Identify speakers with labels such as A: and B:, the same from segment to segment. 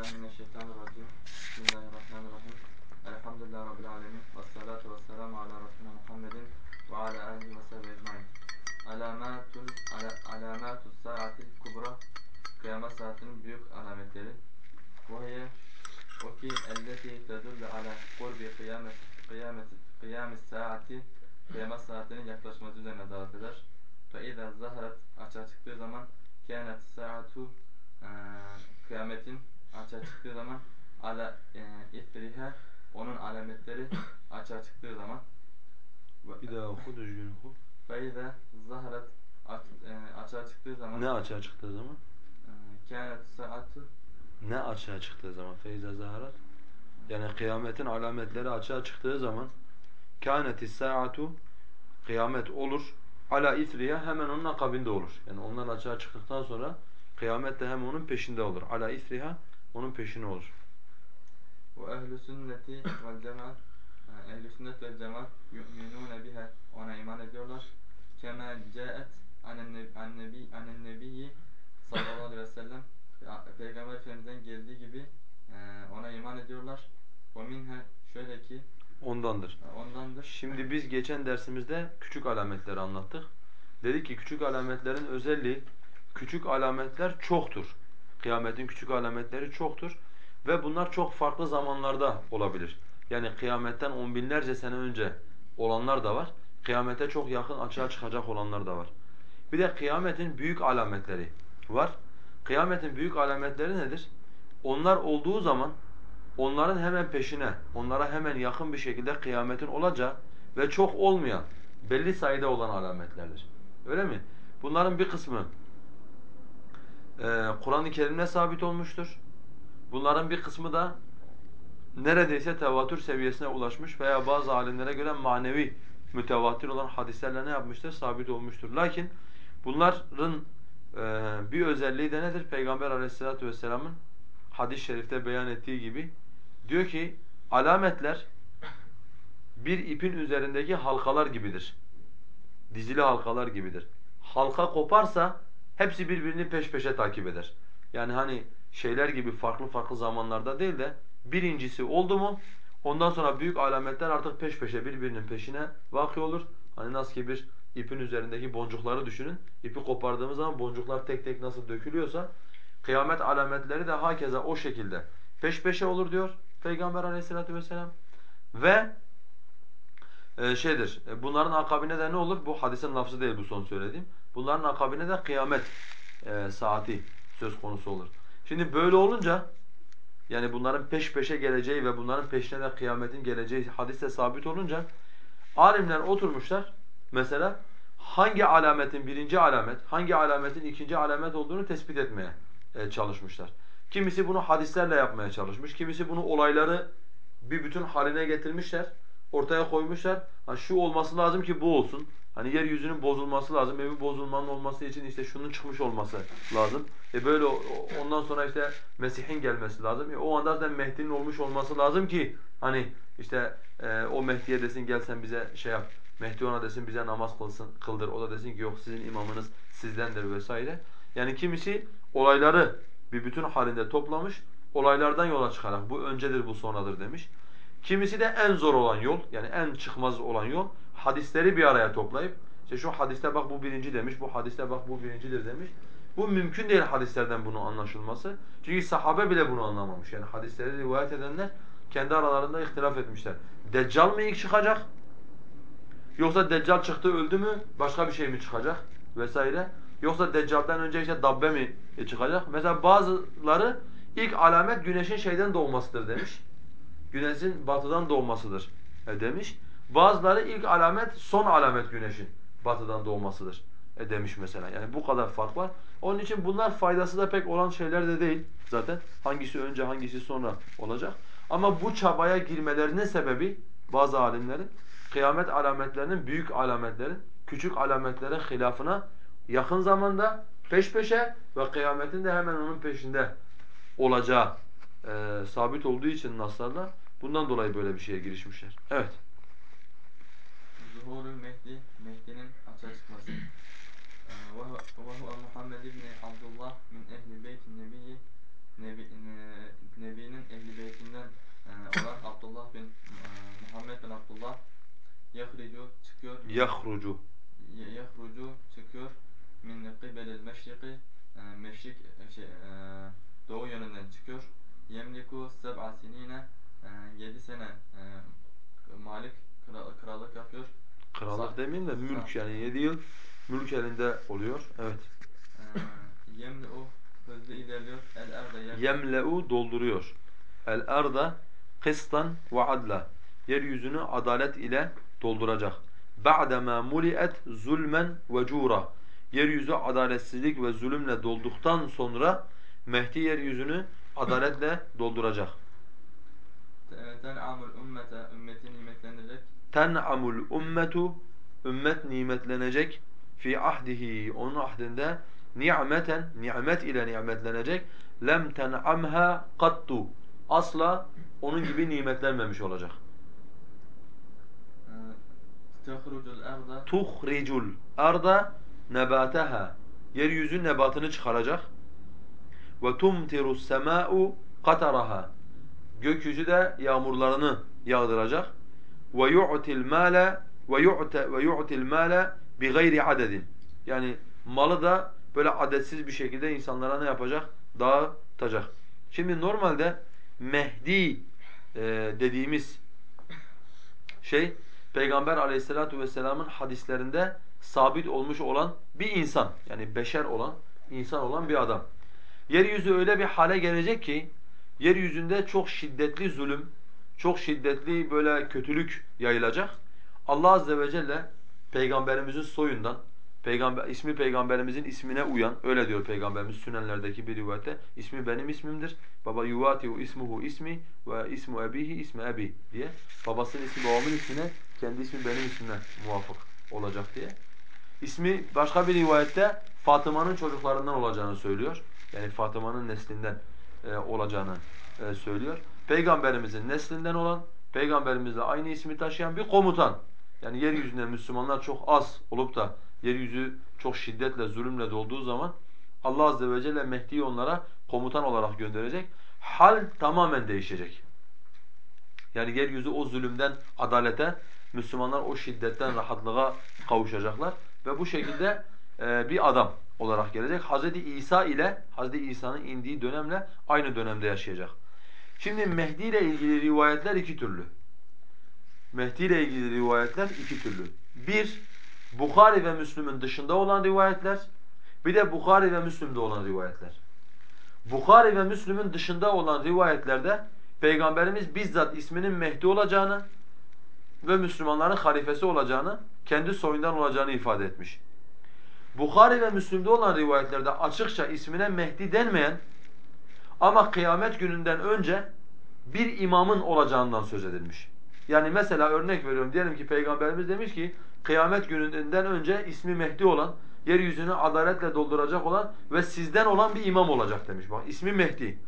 A: mineşşeytanirracim. Bismillahirrahmanirrahim. Elhamdülillahi rabbil alamin. Ves salatu vesselamu ala resulina Muhammedin ve ala alihi ve sahbihi ecmaîn. Alamatul ala, alamatus saatil kubra. Kıyamet saatinin büyük alametleri. Ve hiye o ki elleti tedullu ala kurbi kıyamet kıyamet kıyamis saati kıyamet saatinin yaklaşması üzerine davet eder. İzâ zaharet açığa zaman kânet saatu kıyametin açığa çıktığı zaman ala e, onun alametleri açığa çıktığı zaman
B: oku düzgün oku.
A: fe izâ zaharet aç, e, açığa çıktığı zaman
B: Ne açığa çıktığı zaman?
A: e, kânet saatu
B: Ne açığa çıktığı zaman? Feyza zaharat. Yani kıyametin alametleri açığa çıktığı zaman kânetis saatu kıyamet olur. Ala ithriya hemen onun akabinde olur. Yani onlar açığa çıktıktan sonra kıyamet de hem onun peşinde olur. Ala ithriha onun peşine olur.
A: ve ehl-i sünneti vel cemaat e, ehl-i sünnet vel cemaat yu'minûne biha ona iman ediyorlar. Kema caet anen nebi anen nebiyyi sallallahu aleyhi ve sellem Pe- Peygamber Efendimiz'den geldiği gibi e, ona iman ediyorlar. Ve minha şöyle ki
B: Ondandır.
A: e, ondandır.
B: Şimdi biz geçen dersimizde küçük alametleri anlattık. Dedik ki küçük alametlerin özelliği, küçük alametler çoktur. Kıyametin küçük alametleri çoktur. Ve bunlar çok farklı zamanlarda olabilir. Yani kıyametten on binlerce sene önce olanlar da var. Kıyamete çok yakın açığa çıkacak olanlar da var. Bir de kıyametin büyük alametleri var. Kıyametin büyük alametleri nedir? Onlar olduğu zaman onların hemen peşine, onlara hemen yakın bir şekilde kıyametin olacağı ve çok olmayan, belli sayıda olan alametlerdir. Öyle mi? Bunların bir kısmı Kur'an-ı Kerim'de sabit olmuştur. Bunların bir kısmı da neredeyse tevatür seviyesine ulaşmış veya bazı alimlere göre manevi mütevatir olan hadislerle ne yapmıştır? Sabit olmuştur. Lakin bunların e, bir özelliği de nedir? Peygamber aleyhissalatu vesselamın hadis-i şerifte beyan ettiği gibi diyor ki alametler bir ipin üzerindeki halkalar gibidir. Dizili halkalar gibidir. Halka koparsa hepsi birbirini peş peşe takip eder. Yani hani şeyler gibi farklı farklı zamanlarda değil de birincisi oldu mu ondan sonra büyük alametler artık peş peşe birbirinin peşine vakı olur. Hani nasıl ki bir ipin üzerindeki boncukları düşünün. İpi kopardığımız zaman boncuklar tek tek nasıl dökülüyorsa kıyamet alametleri de hakeza o şekilde peş peşe olur diyor Peygamber aleyhissalatu vesselam. Ve e, şeydir, e, bunların akabine de ne olur? Bu hadisin lafzı değil bu son söylediğim. Bunların akabine de kıyamet e, saati söz konusu olur. Şimdi böyle olunca yani bunların peş peşe geleceği ve bunların peşine de kıyametin geleceği hadiste sabit olunca alimler oturmuşlar mesela hangi alametin birinci alamet, hangi alametin ikinci alamet olduğunu tespit etmeye e, çalışmışlar. Kimisi bunu hadislerle yapmaya çalışmış, kimisi bunu olayları bir bütün haline getirmişler, ortaya koymuşlar. Ha şu olması lazım ki bu olsun. Hani yeryüzünün bozulması lazım. Evi bozulmanın olması için işte şunun çıkmış olması lazım. E böyle ondan sonra işte Mesih'in gelmesi lazım. E o anda zaten Mehdi'nin olmuş olması lazım ki hani işte e, o Mehdi'ye desin gel sen bize şey yap. Mehdi ona desin bize namaz kılsın, kıldır. O da desin ki yok sizin imamınız sizdendir vesaire. Yani kimisi olayları bir bütün halinde toplamış. Olaylardan yola çıkarak bu öncedir bu sonradır demiş. Kimisi de en zor olan yol yani en çıkmaz olan yol hadisleri bir araya toplayıp işte şu hadiste bak bu birinci demiş, bu hadiste bak bu birincidir demiş. Bu mümkün değil hadislerden bunun anlaşılması. Çünkü sahabe bile bunu anlamamış. Yani hadisleri rivayet edenler kendi aralarında ihtilaf etmişler. Deccal mı ilk çıkacak? Yoksa Deccal çıktı öldü mü başka bir şey mi çıkacak vesaire. Yoksa Deccal'dan önce işte dabbe mi çıkacak? Mesela bazıları ilk alamet güneşin şeyden doğmasıdır demiş. Güneşin batıdan doğmasıdır e, demiş. Bazıları ilk alamet son alamet güneşin batıdan doğmasıdır e, demiş mesela. Yani bu kadar fark var. Onun için bunlar faydası da pek olan şeyler de değil zaten. Hangisi önce hangisi sonra olacak. Ama bu çabaya girmelerinin sebebi bazı alimlerin kıyamet alametlerinin büyük alametlerin küçük alametlere hilafına yakın zamanda peş peşe ve kıyametin de hemen onun peşinde olacağı e, sabit olduğu için naslarla bundan dolayı böyle bir şeye girişmişler. Evet.
A: Zuhurul Mehdi, Mehdi'nin açığa çıkması. Ee, Vahu Muhammed ibn Abdullah min ehli beytin nebiyyi Nebi'nin ehli beytinden e, olan Abdullah bin e, Muhammed bin Abdullah
B: yahrucu
A: çıkıyor. Yahrucu. Yahrucu çıkıyor min kıbelil meşriki e, meşrik şey, doğu yönünden çıkıyor. Yemliku seb'a sinine 7 sene e, malik kral- krallık yapıyor.
B: Krallık demeyeyim de mülk yani 7 yıl mülk elinde oluyor. Evet.
A: E, Yemli'u hızlı ilerliyor. El erda.
B: Yemle'u dolduruyor. El arda kıstan ve adla. Yeryüzünü adalet ile dolduracak. Ba'dema muli'et zulmen ve cura. Yeryüzü adaletsizlik ve zulümle dolduktan sonra Mehdi yeryüzünü adaletle dolduracak.
A: Te- Ten'amul ümmete ümmeti nimetlenecek.
B: Ten'amul ummetu ümmet nimetlenecek fi ahdihi onun ahdinde ni'meten nimet ile nimetlenecek lem ten'amha kattu asla onun gibi nimetlenmemiş olacak.
A: E, Tehrucul erda
B: Tuhricul arda nebataha yeryüzü nebatını çıkaracak ve tumtiru sema'u qataraha gökyüzü de yağmurlarını yağdıracak ve yu'til mala ve yu'te ve yu'til mala bi gayri adedin. Yani malı da böyle adetsiz bir şekilde insanlara ne yapacak? Dağıtacak. Şimdi normalde Mehdi e, dediğimiz şey Peygamber aleyhissalatu vesselamın hadislerinde sabit olmuş olan bir insan. Yani beşer olan, insan olan bir adam. Yeryüzü öyle bir hale gelecek ki yeryüzünde çok şiddetli zulüm, çok şiddetli böyle kötülük yayılacak. Allah azze ve celle peygamberimizin soyundan peygamber ismi peygamberimizin ismine uyan öyle diyor peygamberimiz sünenlerdeki bir rivayette ismi benim ismimdir. Baba yuvatihu ismuhu ismi ve ismu ebihi ismi ebi diye. Babasının ismi babamın ismine, kendi ismi benim ismine muvafık olacak diye. İsmi başka bir rivayette Fatıma'nın çocuklarından olacağını söylüyor. Yani Fatıma'nın neslinden e, olacağını e, söylüyor. Peygamberimizin neslinden olan, peygamberimizle aynı ismi taşıyan bir komutan. Yani yeryüzünde Müslümanlar çok az olup da yeryüzü çok şiddetle, zulümle dolduğu zaman Allah azze ve celle Mehdi'yi onlara komutan olarak gönderecek. Hal tamamen değişecek. Yani yeryüzü o zulümden adalete, Müslümanlar o şiddetten rahatlığa kavuşacaklar. Ve bu şekilde bir adam olarak gelecek. Hz. İsa ile Hz. İsa'nın indiği dönemle aynı dönemde yaşayacak. Şimdi Mehdi ile ilgili rivayetler iki türlü. Mehdi ile ilgili rivayetler iki türlü. Bir, Bukhari ve Müslüm'ün dışında olan rivayetler. Bir de Bukhari ve Müslüm'de olan rivayetler. Bukhari ve Müslüm'ün dışında olan rivayetlerde Peygamberimiz bizzat isminin Mehdi olacağını ve Müslümanların halifesi olacağını, kendi soyundan olacağını ifade etmiş. Bukhari ve Müslüm'de olan rivayetlerde açıkça ismine Mehdi denmeyen ama kıyamet gününden önce bir imamın olacağından söz edilmiş. Yani mesela örnek veriyorum diyelim ki Peygamberimiz demiş ki kıyamet gününden önce ismi Mehdi olan, yeryüzünü adaletle dolduracak olan ve sizden olan bir imam olacak demiş. Bak ismi Mehdi.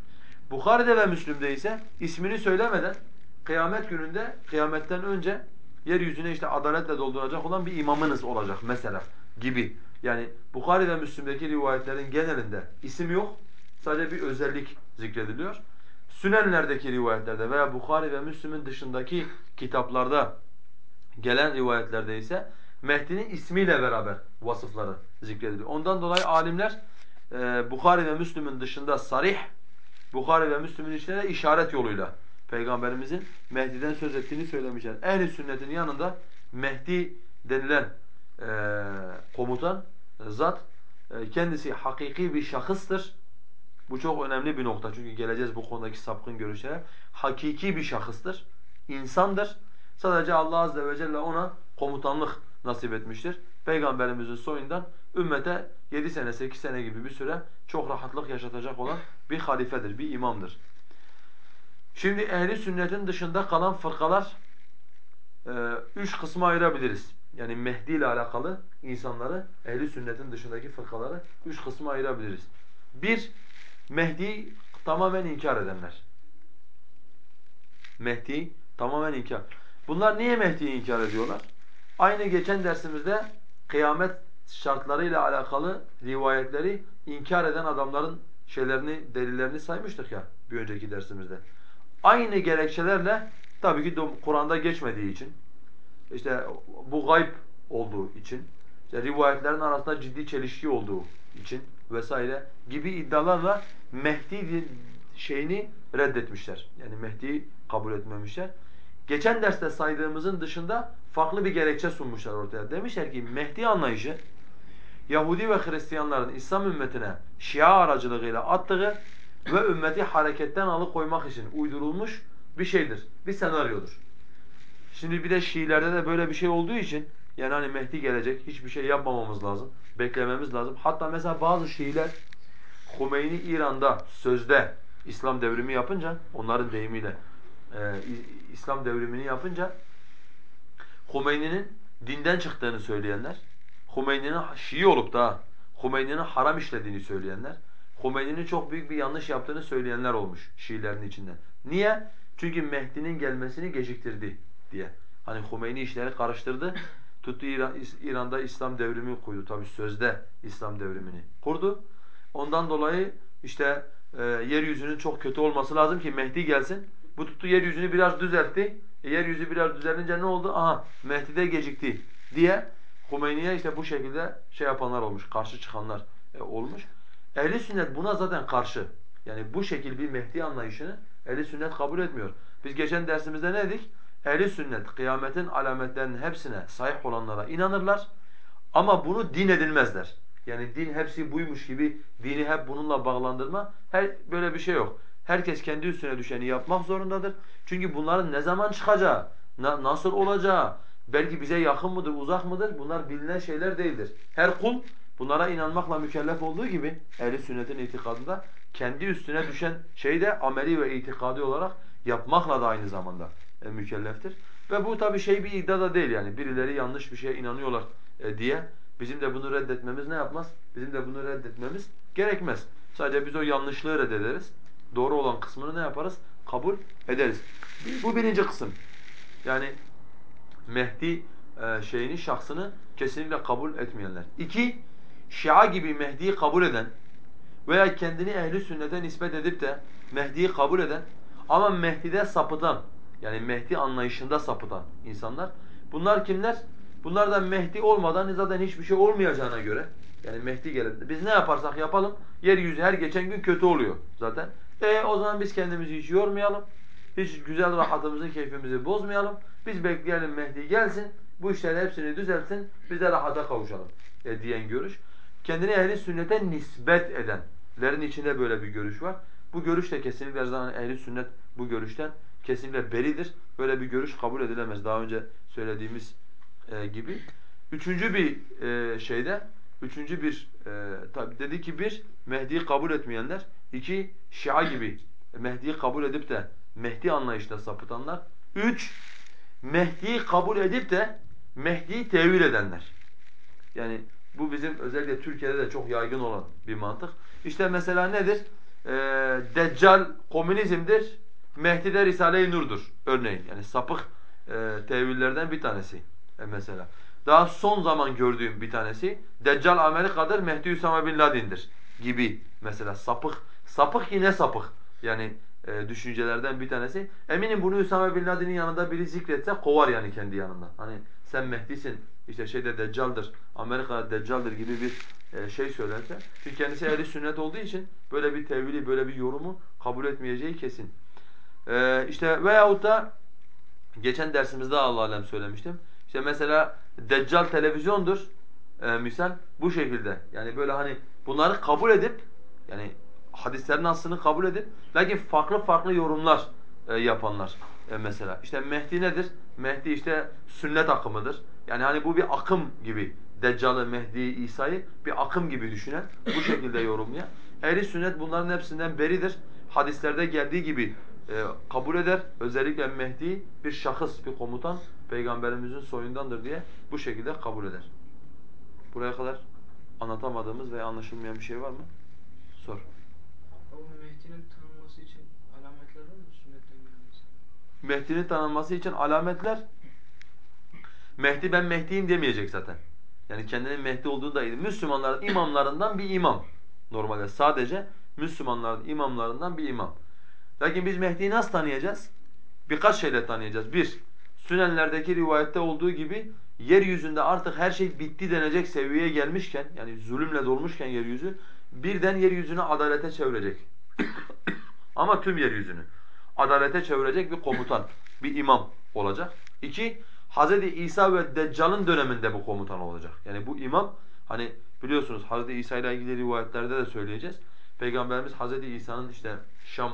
B: Bukhari'de ve Müslüm'de ise ismini söylemeden kıyamet gününde kıyametten önce yeryüzüne işte adaletle dolduracak olan bir imamınız olacak mesela gibi. Yani Bukhari ve Müslim'deki rivayetlerin genelinde isim yok. Sadece bir özellik zikrediliyor. Sünenlerdeki rivayetlerde veya Bukhari ve Müslim'in dışındaki kitaplarda gelen rivayetlerde ise Mehdi'nin ismiyle beraber vasıfları zikrediliyor. Ondan dolayı alimler e, Bukhari ve Müslim'in dışında sarih, Bukhari ve Müslim'in içinde de işaret yoluyla Peygamberimizin Mehdi'den söz ettiğini söylemişler. Ehli sünnetin yanında Mehdi denilen komutan, e, zat e, kendisi hakiki bir şahıstır. Bu çok önemli bir nokta çünkü geleceğiz bu konudaki sapkın görüşlere. Hakiki bir şahıstır, insandır. Sadece Allah azze ve celle ona komutanlık nasip etmiştir. Peygamberimizin soyundan ümmete 7 sene 8 sene gibi bir süre çok rahatlık yaşatacak olan bir halifedir, bir imamdır. Şimdi ehli sünnetin dışında kalan fırkalar e, üç kısma ayırabiliriz. Yani Mehdi ile alakalı insanları, ehli sünnetin dışındaki fırkaları üç kısma ayırabiliriz. Bir, Mehdi tamamen inkar edenler. Mehdi tamamen inkar. Bunlar niye Mehdi'yi inkar ediyorlar? Aynı geçen dersimizde kıyamet şartlarıyla alakalı rivayetleri inkar eden adamların şeylerini, delillerini saymıştık ya bir önceki dersimizde. Aynı gerekçelerle tabii ki Kur'an'da geçmediği için işte bu gayb olduğu için, işte rivayetlerin arasında ciddi çelişki olduğu için vesaire gibi iddialarla Mehdi şeyini reddetmişler. Yani Mehdi'yi kabul etmemişler. Geçen derste saydığımızın dışında farklı bir gerekçe sunmuşlar ortaya. Demişler ki Mehdi anlayışı Yahudi ve Hristiyanların İslam ümmetine Şia aracılığıyla attığı ve ümmeti hareketten alıkoymak için uydurulmuş bir şeydir, bir senaryodur. Şimdi bir de Şiilerde de böyle bir şey olduğu için yani hani Mehdi gelecek, hiçbir şey yapmamamız lazım, beklememiz lazım. Hatta mesela bazı Şiiler Humeyni İran'da sözde İslam devrimi yapınca, onların deyimiyle e, İslam devrimini yapınca Humeyni'nin dinden çıktığını söyleyenler, Humeyni'nin Şii olup da Humeyni'nin haram işlediğini söyleyenler, Humeyni'nin çok büyük bir yanlış yaptığını söyleyenler olmuş Şiilerin içinden. Niye? Çünkü Mehdi'nin gelmesini geciktirdi diye. Hani Humeyni işleri karıştırdı. Tuttu İran, İran'da İslam devrimi kurdu. Tabi sözde İslam devrimini kurdu. Ondan dolayı işte e, yeryüzünün çok kötü olması lazım ki Mehdi gelsin. Bu tuttu yeryüzünü biraz düzeltti. E, yeryüzü biraz düzelince ne oldu? Aha Mehdi de gecikti diye Humeyni'ye işte bu şekilde şey yapanlar olmuş, karşı çıkanlar e, olmuş. Ehli sünnet buna zaten karşı. Yani bu şekil bir Mehdi anlayışını ehli sünnet kabul etmiyor. Biz geçen dersimizde ne dedik? Ehli sünnet kıyametin alametlerinin hepsine sahip olanlara inanırlar ama bunu din edilmezler. Yani din hepsi buymuş gibi dini hep bununla bağlandırma her böyle bir şey yok. Herkes kendi üstüne düşeni yapmak zorundadır. Çünkü bunların ne zaman çıkacağı, na nasıl olacağı, belki bize yakın mıdır, uzak mıdır bunlar bilinen şeyler değildir. Her kul bunlara inanmakla mükellef olduğu gibi ehli sünnetin itikadında kendi üstüne düşen şeyi de ameli ve itikadi olarak yapmakla da aynı zamanda mükelleftir. Ve bu tabi şey bir iddia da değil yani birileri yanlış bir şeye inanıyorlar e, diye bizim de bunu reddetmemiz ne yapmaz? Bizim de bunu reddetmemiz gerekmez. Sadece biz o yanlışlığı reddederiz. Doğru olan kısmını ne yaparız? Kabul ederiz. Bu birinci kısım. Yani Mehdi e, şeyini, şahsını kesinlikle kabul etmeyenler. İki, Şia gibi Mehdi'yi kabul eden veya kendini ehli sünnete nispet edip de Mehdi'yi kabul eden ama Mehdi'de sapıtan yani Mehdi anlayışında sapıtan insanlar. Bunlar kimler? Bunlar da Mehdi olmadan zaten hiçbir şey olmayacağına göre yani Mehdi gelip biz ne yaparsak yapalım yeryüzü her geçen gün kötü oluyor zaten. E o zaman biz kendimizi hiç yormayalım. Hiç güzel rahatımızı, keyfimizi bozmayalım. Biz bekleyelim Mehdi gelsin. Bu işleri hepsini düzeltsin. Biz de rahata kavuşalım e, diyen görüş. Kendini ehli sünnete nispet edenlerin içinde böyle bir görüş var. Bu görüş de kesinlikle ehli sünnet bu görüşten kesinlikle beridir. Böyle bir görüş kabul edilemez. Daha önce söylediğimiz e, gibi. Üçüncü bir e, şeyde, üçüncü bir, e, tabi dedi ki bir, Mehdi'yi kabul etmeyenler. iki Şia gibi Mehdi'yi kabul edip de Mehdi anlayışla sapıtanlar. Üç, Mehdi'yi kabul edip de Mehdi'yi tevil edenler. Yani bu bizim özellikle Türkiye'de de çok yaygın olan bir mantık. İşte mesela nedir? Ee, Deccal komünizmdir, Mehdi de Risale-i Nur'dur örneğin. Yani sapık e, tevillerden bir tanesi e, mesela. Daha son zaman gördüğüm bir tanesi Deccal Amerika'dır, Mehdi Hüsame Bin Laden'dir gibi mesela sapık. Sapık yine sapık. Yani e, düşüncelerden bir tanesi. Eminim bunu Hüsame Bin Laden'in yanında biri zikretse kovar yani kendi yanında. Hani sen Mehdi'sin, işte şeyde Deccal'dır, Amerika'da Deccal'dır gibi bir e, şey söylerse. Çünkü kendisi ehli sünnet olduğu için böyle bir tevili, böyle bir yorumu kabul etmeyeceği kesin. Ee, işte veyahut da geçen dersimizde Allah alem söylemiştim. İşte mesela Deccal televizyondur e, misal bu şekilde. Yani böyle hani bunları kabul edip yani hadislerin aslını kabul edip lakin farklı farklı yorumlar e, yapanlar e, mesela. İşte Mehdi nedir? Mehdi işte sünnet akımıdır. Yani hani bu bir akım gibi. Deccal'ı, Mehdi'yi, İsa'yı bir akım gibi düşünen, bu şekilde yorumlayan. Ehli sünnet bunların hepsinden beridir. Hadislerde geldiği gibi e, kabul eder. Özellikle Mehdi bir şahıs, bir komutan peygamberimizin soyundandır diye bu şekilde kabul eder. Buraya kadar anlatamadığımız veya anlaşılmayan bir şey var mı? Sor.
C: Mehdi'nin tanınması için alametler var mı sünnetten gelmesi?
B: Mehdi'nin tanınması için alametler Mehdi ben Mehdi'yim demeyecek zaten. Yani kendinin Mehdi olduğu da Müslümanların imamlarından bir imam. Normalde sadece Müslümanların imamlarından bir imam. Lakin biz Mehdi'yi nasıl tanıyacağız? Birkaç şeyle tanıyacağız. Bir, Sünenlerdeki rivayette olduğu gibi yeryüzünde artık her şey bitti denecek seviyeye gelmişken yani zulümle dolmuşken yeryüzü birden yeryüzünü adalete çevirecek. Ama tüm yeryüzünü adalete çevirecek bir komutan, bir imam olacak. İki, Hz. İsa ve Deccal'ın döneminde bu komutan olacak. Yani bu imam hani biliyorsunuz Hz. İsa ile ilgili rivayetlerde de söyleyeceğiz. Peygamberimiz Hz. İsa'nın işte Şam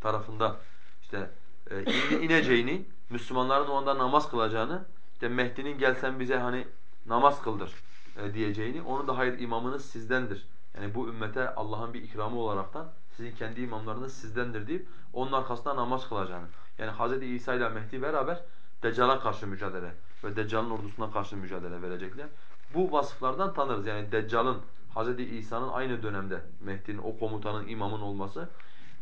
B: tarafında işte e, in- ineceğini, Müslümanların o anda namaz kılacağını, işte Mehdi'nin gelsen bize hani namaz kıldır e, diyeceğini, onu da hayır imamınız sizdendir. Yani bu ümmete Allah'ın bir ikramı olaraktan sizin kendi imamlarınız sizdendir deyip onun arkasında namaz kılacağını. Yani Hz. İsa ile Mehdi beraber Deccal'a karşı mücadele ve Deccal'ın ordusuna karşı mücadele verecekler. Bu vasıflardan tanırız. Yani Deccal'ın Hz. İsa'nın aynı dönemde Mehdi'nin o komutanın imamın olması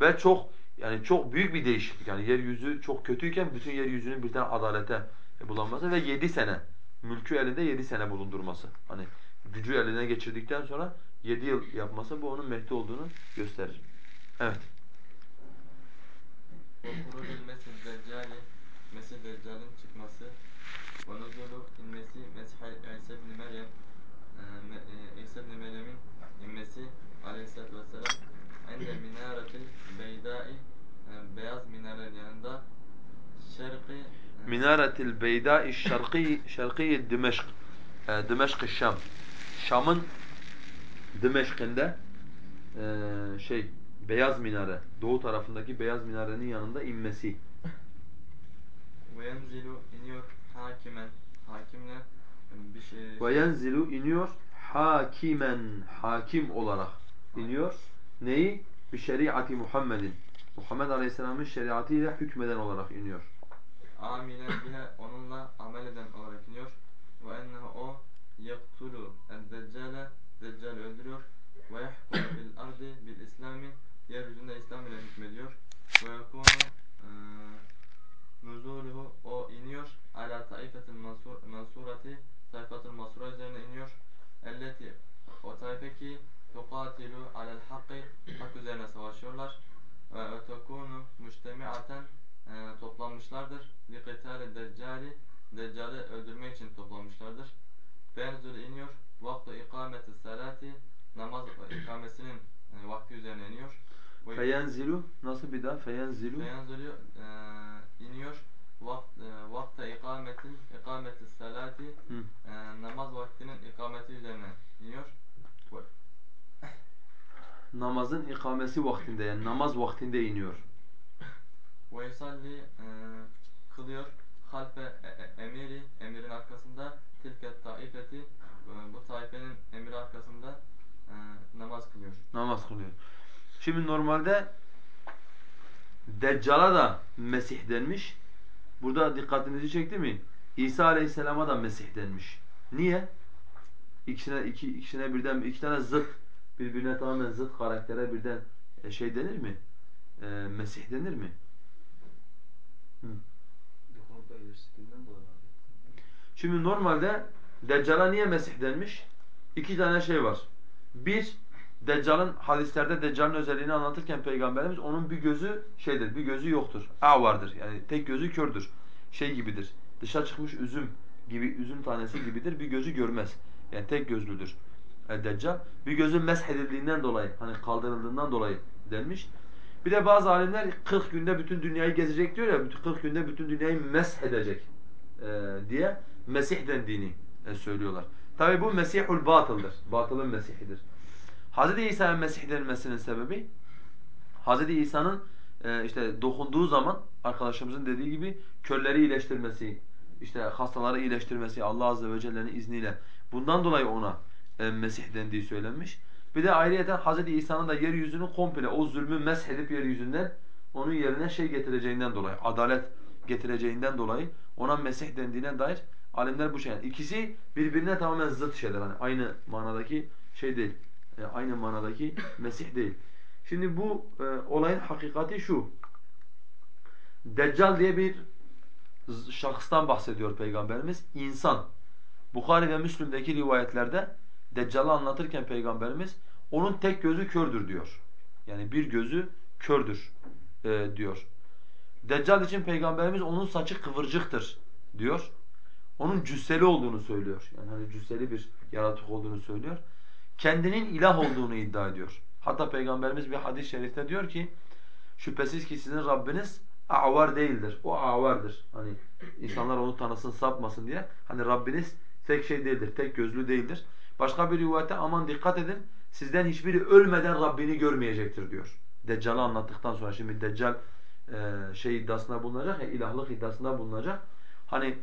B: ve çok yani çok büyük bir değişiklik. Yani yeryüzü çok kötüyken bütün yeryüzünün birden adalete bulanması ve yedi sene mülkü elinde yedi sene bulundurması. Hani gücü eline geçirdikten sonra yedi yıl yapması bu onun Mehdi olduğunu gösterir. Evet.
A: Kurulun Mesih Deccali, Mesih Deccal'in çıkması ve inmesi Mesih İsa ibn e, e, İsa ibn Meryem'in inmesi aleyhissalatü vesselam inde minaretil beydai e, beyaz minarenin yanında şerqi e,
B: Minaretil Beyda'i Şarkî Şarkî Dimeşk. E, Dimeşk Şam. Şam'ın Dimeşk'inde şey beyaz minare, doğu tarafındaki beyaz minarenin yanında inmesi.
A: ve yenzilu iniyor hakimen hakimle bir şey
B: Ve yenzilu iniyor hakimen hakim olarak iniyor. Neyi? Bir şeriatı Muhammed'in. Muhammed Aleyhisselam'ın şeriatıyla hükmeden olarak iniyor.
A: amilen biha onunla amel eden olarak iniyor. Ve ennehu o yaktulu el-deccale Deccal'i öldürüyor. Ve yahkumu fil ardi bil islami yeryüzünde İslam ile hükmediyor. Ve yakunu eee, nuzuluhu o iniyor. Ala taifetil mansur, mansurati tayfatul mansura üzerine iniyor. Elleti o tayfe ki tukatilu alel hakkı hak üzerine savaşıyorlar. Ve tekunu mujtemiaten e, toplanmışlardır. Likitâle deccali Deccal'i öldürmek için toplanmışlardır. Benzul iniyor. Vaktu ikameti salati namaz ikamesinin e, vakti üzerine iniyor.
B: Feyenzilu nasıl bir daha? Feyenzilu
A: Benzulü e, iniyor. Vakt, e, vakta ikametil ikameti salati e, namaz vaktinin ikameti üzerine iniyor.
B: Namazın ikamesi vaktinde yani namaz vaktinde iniyor.
A: Yusalli e, kılıyor halfe e- e- emiri emirin arkasında tilket taifeti bu taifenin emiri arkasında namaz kılıyor.
B: Namaz kılıyor. Şimdi normalde Deccal'a da Mesih denmiş. Burada dikkatinizi çekti mi? İsa Aleyhisselam'a da Mesih denmiş. Niye? İkisine iki ikisine birden iki tane zıt birbirine tamamen zıt karaktere birden e, şey denir mi? E, Mesih denir mi?
D: Abi.
B: Şimdi normalde Deccal'a niye Mesih denmiş? İki tane şey var. Bir, Deccal'ın hadislerde Deccal'ın özelliğini anlatırken Peygamberimiz onun bir gözü şeydir, bir gözü yoktur. A vardır. Yani tek gözü kördür. Şey gibidir. Dışa çıkmış üzüm gibi, üzüm tanesi gibidir. Bir gözü görmez. Yani tek gözlüdür Deccal. Bir gözü meshedildiğinden dolayı, hani kaldırıldığından dolayı denmiş. Bir de bazı alimler 40 günde bütün dünyayı gezecek diyor ya, 40 günde bütün dünyayı meshedecek e, diye Mesih dendiğini e, söylüyorlar. Tabi bu Mesihul batıldır. Batılın Mesihidir. Hz. İsa'ya Mesih denilmesinin sebebi Hz. İsa'nın e, işte dokunduğu zaman arkadaşımızın dediği gibi körleri iyileştirmesi, işte hastaları iyileştirmesi Allah azze ve celle'nin izniyle bundan dolayı ona e, Mesih dendiği söylenmiş. Bir de ayrıyeten Hz. İsa'nın da yeryüzünü komple o zulmü meshedip yeryüzünden onun yerine şey getireceğinden dolayı, adalet getireceğinden dolayı ona Mesih dendiğine dair alimler bu şey. Yani ikisi birbirine tamamen zıt şeyler. Hani aynı manadaki şey değil. E, aynı manadaki Mesih değil. Şimdi bu e, olayın hakikati şu. Deccal diye bir şahıstan bahsediyor Peygamberimiz. İnsan. Bukhari ve Müslim'deki rivayetlerde Deccal'ı anlatırken Peygamberimiz onun tek gözü kördür diyor. Yani bir gözü kördür e, diyor. Deccal için Peygamberimiz onun saçı kıvırcıktır diyor. onun cüsseli olduğunu söylüyor. Yani hani cüsseli bir yaratık olduğunu söylüyor. Kendinin ilah olduğunu iddia ediyor. Hatta Peygamberimiz bir hadis-i şerifte diyor ki şüphesiz ki sizin Rabbiniz avar değildir. O avardır. Hani insanlar onu tanısın, sapmasın diye. Hani Rabbiniz tek şey değildir, tek gözlü değildir. Başka bir rivayette aman dikkat edin. Sizden hiçbiri ölmeden Rabbini görmeyecektir diyor. Deccal'ı anlattıktan sonra şimdi Deccal e, şey iddiasında bulunacak ya ilahlık iddiasında bulunacak. Hani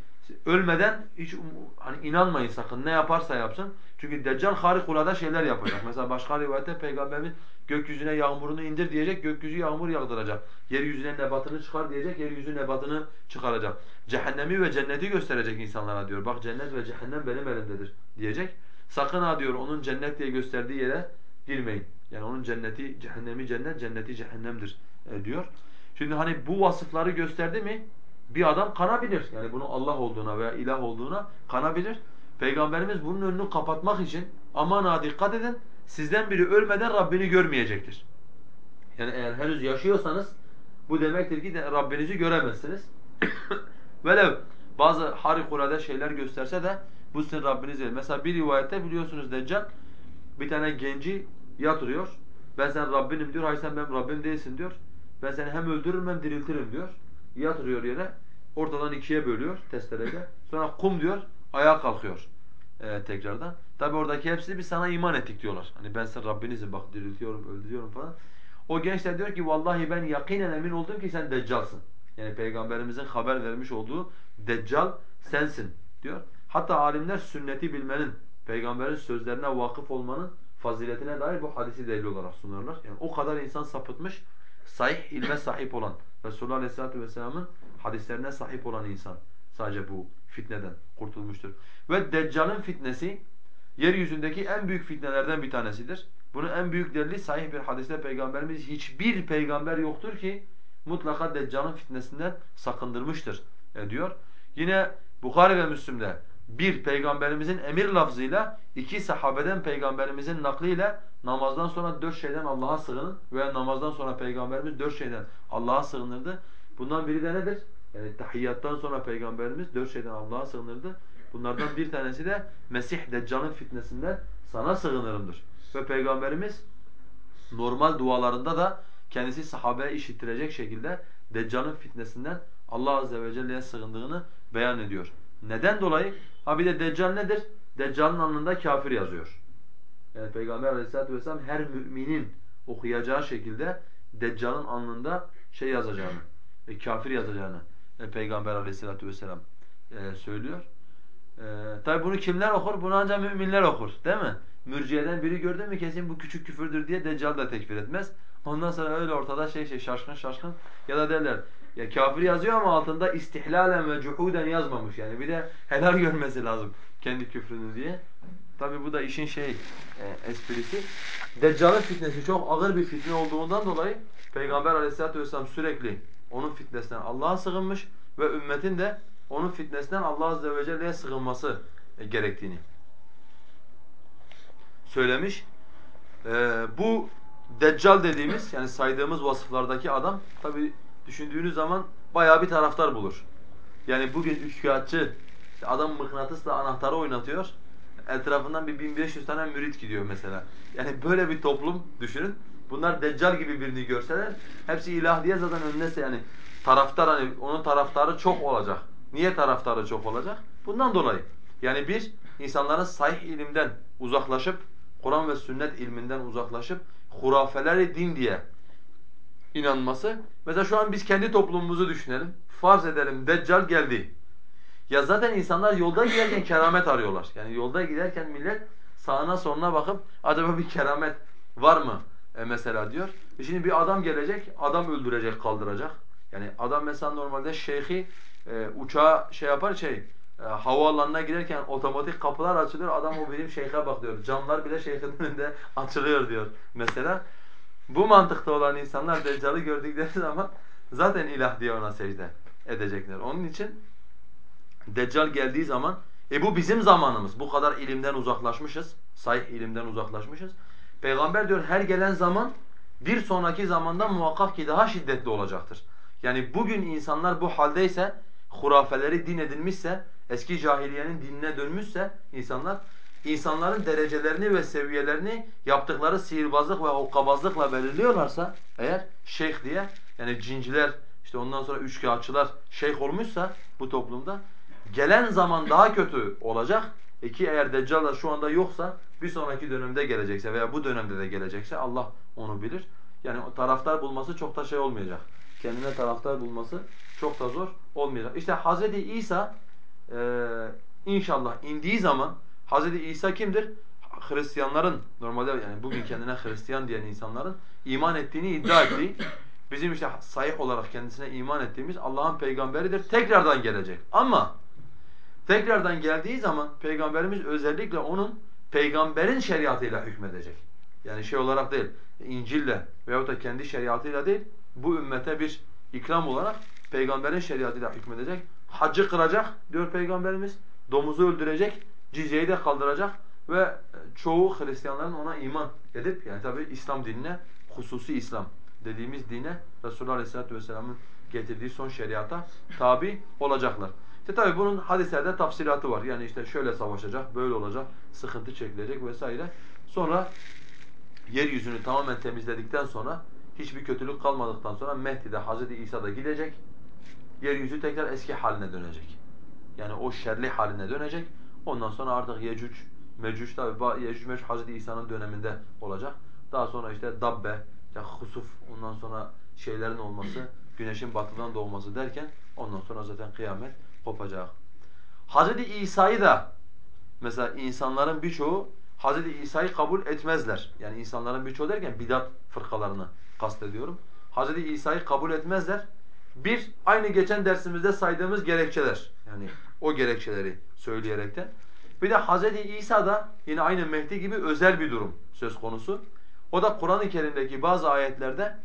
B: ölmeden hiç um- hani inanmayın sakın ne yaparsa yapsın. Çünkü Deccal harikulade şeyler yapacak. Mesela başka rivayette peygamberimiz gökyüzüne yağmurunu indir diyecek, gökyüzü yağmur yağdıracak. Yeryüzüne nebatını çıkar diyecek, yeryüzü nebatını çıkaracak. Cehennemi ve cenneti gösterecek insanlara diyor. Bak cennet ve cehennem benim elimdedir diyecek. Sakın ha diyor onun cennet diye gösterdiği yere girmeyin. Yani onun cenneti, cehennemi cennet, cenneti cehennemdir e, diyor. Şimdi hani bu vasıfları gösterdi mi bir adam kanabilir. Yani bunun Allah olduğuna veya ilah olduğuna kanabilir. Peygamberimiz bunun önünü kapatmak için aman ha dikkat edin sizden biri ölmeden Rabbini görmeyecektir. Yani eğer henüz yaşıyorsanız bu demektir ki de Rabbinizi göremezsiniz. Velev bazı harikulade şeyler gösterse de bu sizin Rabbiniz değil. Mesela bir rivayette biliyorsunuz Deccal bir tane genci yatırıyor. Ben sen Rabbinim diyor. Hayır sen benim Rabbim değilsin diyor. Ben seni hem öldürürüm hem diriltirim diyor. Yatırıyor yere. Ortadan ikiye bölüyor testereyle. Sonra kum diyor. Ayağa kalkıyor ee, tekrardan. Tabi oradaki hepsi bir sana iman ettik diyorlar. Hani ben sen Rabbinizim bak diriltiyorum, öldürüyorum falan. O genç de diyor ki vallahi ben yakinen emin oldum ki sen deccalsın. Yani peygamberimizin haber vermiş olduğu deccal sensin diyor. Hatta alimler sünneti bilmenin, peygamberin sözlerine vakıf olmanın faziletine dair bu hadisi delil olarak sunarlar. Yani o kadar insan sapıtmış, sahih ilme sahip olan, Resulullah Aleyhisselatü Vesselam'ın hadislerine sahip olan insan sadece bu fitneden kurtulmuştur. Ve Deccal'ın fitnesi yeryüzündeki en büyük fitnelerden bir tanesidir. Bunun en büyük delili sahih bir hadiste peygamberimiz hiçbir peygamber yoktur ki mutlaka Deccal'ın fitnesinden sakındırmıştır e, diyor. Yine Bukhari ve Müslim'de bir peygamberimizin emir lafzıyla iki sahabeden peygamberimizin nakliyle namazdan sonra dört şeyden Allah'a sığının veya namazdan sonra peygamberimiz dört şeyden Allah'a sığınırdı. Bundan biri de nedir? Yani tahiyyattan sonra peygamberimiz dört şeyden Allah'a sığınırdı. Bunlardan bir tanesi de Mesih Deccal'ın fitnesinden sana sığınırımdır. Ve peygamberimiz normal dualarında da kendisi sahabeye işittirecek şekilde Deccal'ın fitnesinden Allah azze ve celle'ye sığındığını beyan ediyor. Neden dolayı? Ha bir de Deccal nedir? Deccal'ın alnında kafir yazıyor. Yani Peygamber aleyhissalatu vesselam her müminin okuyacağı şekilde Deccal'ın alnında şey yazacağını, e, kafir yazacağını e, Peygamber aleyhissalatu vesselam e, söylüyor. E, Tabi bunu kimler okur? Bunu ancak müminler okur. Değil mi? Mürciyeden biri gördü mü kesin bu küçük küfürdür diye Deccal da tekfir etmez. Ondan sonra öyle ortada şey şey şaşkın şaşkın ya da derler ya kafir yazıyor ama altında istihlalen ve cuhuden yazmamış yani bir de helal görmesi lazım kendi küfrünü diye. Tabi bu da işin şey e, esprisi. Deccal'ın fitnesi çok ağır bir fitne olduğundan dolayı Peygamber Aleyhisselatü vesselam sürekli onun fitnesinden Allah'a sığınmış ve ümmetin de onun fitnesinden Allah azze ve celle'ye sığınması e, gerektiğini söylemiş. Ee, bu Deccal dediğimiz yani saydığımız vasıflardaki adam tabi düşündüğünüz zaman bayağı bir taraftar bulur. Yani bugün üçkağıtçı işte adam mıknatısla anahtarı oynatıyor. Etrafından bir 1500 tane mürit gidiyor mesela. Yani böyle bir toplum düşünün. Bunlar Deccal gibi birini görseler hepsi ilah diye zaten önüne yani taraftar hani onun taraftarı çok olacak. Niye taraftarı çok olacak? Bundan dolayı. Yani bir insanların sahih ilimden uzaklaşıp Kur'an ve sünnet ilminden uzaklaşıp hurafeleri din diye inanması. Mesela şu an biz kendi toplumumuzu düşünelim. Farz edelim Deccal geldi. Ya zaten insanlar yolda giderken keramet arıyorlar. Yani yolda giderken millet sağına soluna bakıp acaba bir keramet var mı e mesela diyor. E şimdi bir adam gelecek, adam öldürecek, kaldıracak. Yani adam mesela normalde şeyhi e, uçağa şey yapar şey e, havaalanına giderken otomatik kapılar açılıyor. Adam o benim şeyhe bak diyor. Camlar bile şeyhin önünde açılıyor diyor mesela. Bu mantıkta olan insanlar Deccal'ı gördükleri zaman zaten ilah diye ona secde edecekler. Onun için Deccal geldiği zaman e bu bizim zamanımız. Bu kadar ilimden uzaklaşmışız. Sahih ilimden uzaklaşmışız. Peygamber diyor her gelen zaman bir sonraki zamandan muhakkak ki daha şiddetli olacaktır. Yani bugün insanlar bu haldeyse, hurafeleri din edinmişse eski cahiliyenin dinine dönmüşse insanlar, insanların derecelerini ve seviyelerini yaptıkları sihirbazlık ve hokkabazlıkla belirliyorlarsa eğer şeyh diye yani cinciler işte ondan sonra üçkağıtçılar şeyh olmuşsa bu toplumda gelen zaman daha kötü olacak. E ki eğer Deccal da şu anda yoksa bir sonraki dönemde gelecekse veya bu dönemde de gelecekse Allah onu bilir. Yani taraftar bulması çok da şey olmayacak. Kendine taraftar bulması çok da zor olmayacak. İşte Hazreti İsa e, inşallah indiği zaman Hazreti İsa kimdir? Hristiyanların normalde yani bugün kendine Hristiyan diyen insanların iman ettiğini iddia ettiği bizim işte sahih olarak kendisine iman ettiğimiz Allah'ın peygamberidir. Tekrardan gelecek. Ama tekrardan geldiği zaman peygamberimiz özellikle onun peygamberin şeriatıyla hükmedecek. Yani şey olarak değil, İncil'le veyahut da kendi şeriatıyla değil, bu ümmete bir ikram olarak peygamberin şeriatıyla hükmedecek. Haccı kıracak diyor peygamberimiz. Domuzu öldürecek, cizyeyi de kaldıracak ve çoğu Hristiyanların ona iman edip yani tabi İslam dinine, hususi İslam dediğimiz dine Resulullah Aleyhisselatü Vesselam'ın getirdiği son şeriata tabi olacaklar. İşte tabi bunun hadislerde tafsilatı var. Yani işte şöyle savaşacak, böyle olacak, sıkıntı çekilecek vesaire. Sonra yeryüzünü tamamen temizledikten sonra hiçbir kötülük kalmadıktan sonra Mehdi de Hazreti İsa da gidecek. Yeryüzü tekrar eski haline dönecek. Yani o şerli haline dönecek. Ondan sonra artık Yecüc, Mecüc tabi Yecüc Mecüc Hazreti İsa'nın döneminde olacak. Daha sonra işte Dabbe, işte Husuf, ondan sonra şeylerin olması, güneşin batıdan doğması derken ondan sonra zaten kıyamet kopacak. Hazreti İsa'yı da mesela insanların birçoğu Hazreti İsa'yı kabul etmezler. Yani insanların birçoğu derken bidat fırkalarını kastediyorum. Hazreti İsa'yı kabul etmezler. Bir, aynı geçen dersimizde saydığımız gerekçeler. Yani o gerekçeleri söyleyerekten. Bir de Hazreti İsa da yine aynı Mehdi gibi özel bir durum söz konusu. O da Kur'an-ı Kerim'deki bazı ayetlerde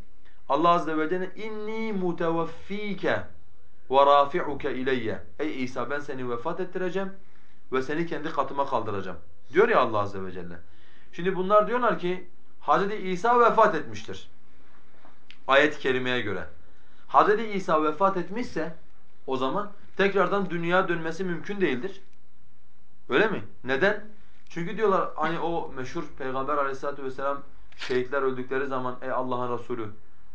B: Allah azze ve celle inni muteveffike ve rafi'uke ileyye. Ey İsa ben seni vefat ettireceğim ve seni kendi katıma kaldıracağım. Diyor ya Allah azze ve celle. Şimdi bunlar diyorlar ki Hazreti İsa vefat etmiştir. Ayet-i kerimeye göre. Hazreti İsa vefat etmişse o zaman tekrardan dünya dönmesi mümkün değildir. Öyle mi? Neden? Çünkü diyorlar hani o meşhur Peygamber aleyhissalatu vesselam şehitler öldükleri zaman ey Allah'ın Resulü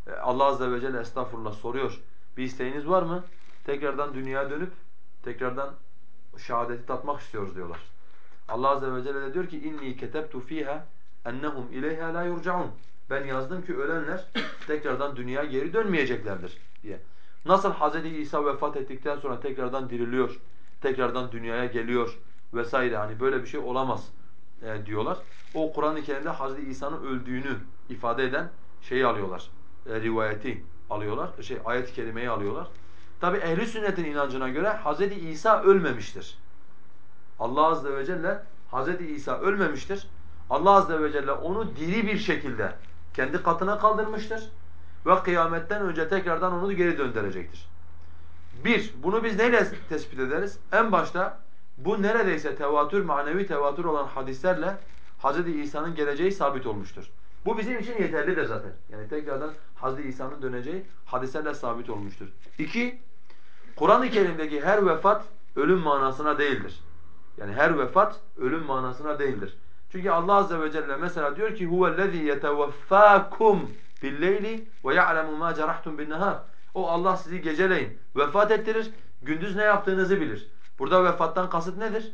B: e, Allah azze ve celle estağfurullah soruyor. Bir isteğiniz var mı? Tekrardan dünyaya dönüp tekrardan şehadeti tatmak istiyoruz diyorlar. Allah azze ve celle de diyor ki inni ketebtu fiha ennehum ileyha la yurcaun. Ben yazdım ki ölenler tekrardan dünyaya geri dönmeyeceklerdir diye. Nasıl Hz. İsa vefat ettikten sonra tekrardan diriliyor, tekrardan dünyaya geliyor vesaire hani böyle bir şey olamaz e, diyorlar. O Kur'an-ı Kerim'de Hz. İsa'nın öldüğünü ifade eden şeyi alıyorlar. E, rivayeti alıyorlar. Şey ayet-i kerimeyi alıyorlar. Tabi ehli sünnetin inancına göre Hz. İsa ölmemiştir. Allah azze ve celle Hz. İsa ölmemiştir. Allah azze ve celle onu diri bir şekilde kendi katına kaldırmıştır ve kıyametten önce tekrardan onu geri döndürecektir. Bir, bunu biz neyle tespit ederiz? En başta bu neredeyse tevatür, manevi tevatür olan hadislerle Hz. İsa'nın geleceği sabit olmuştur. Bu bizim için yeterlidir zaten. Yani tekrardan Hz. İsa'nın döneceği hadislerle sabit olmuştur. İki, Kur'an-ı Kerim'deki her vefat ölüm manasına değildir. Yani her vefat ölüm manasına değildir. Çünkü Allah azze ve celle mesela diyor ki huvellezî yeteveffâkum billeyli ve ya'lemu mâ cerahtum bin-nehâr. O Allah sizi geceleyin vefat ettirir, gündüz ne yaptığınızı bilir. Burada vefattan kasıt nedir?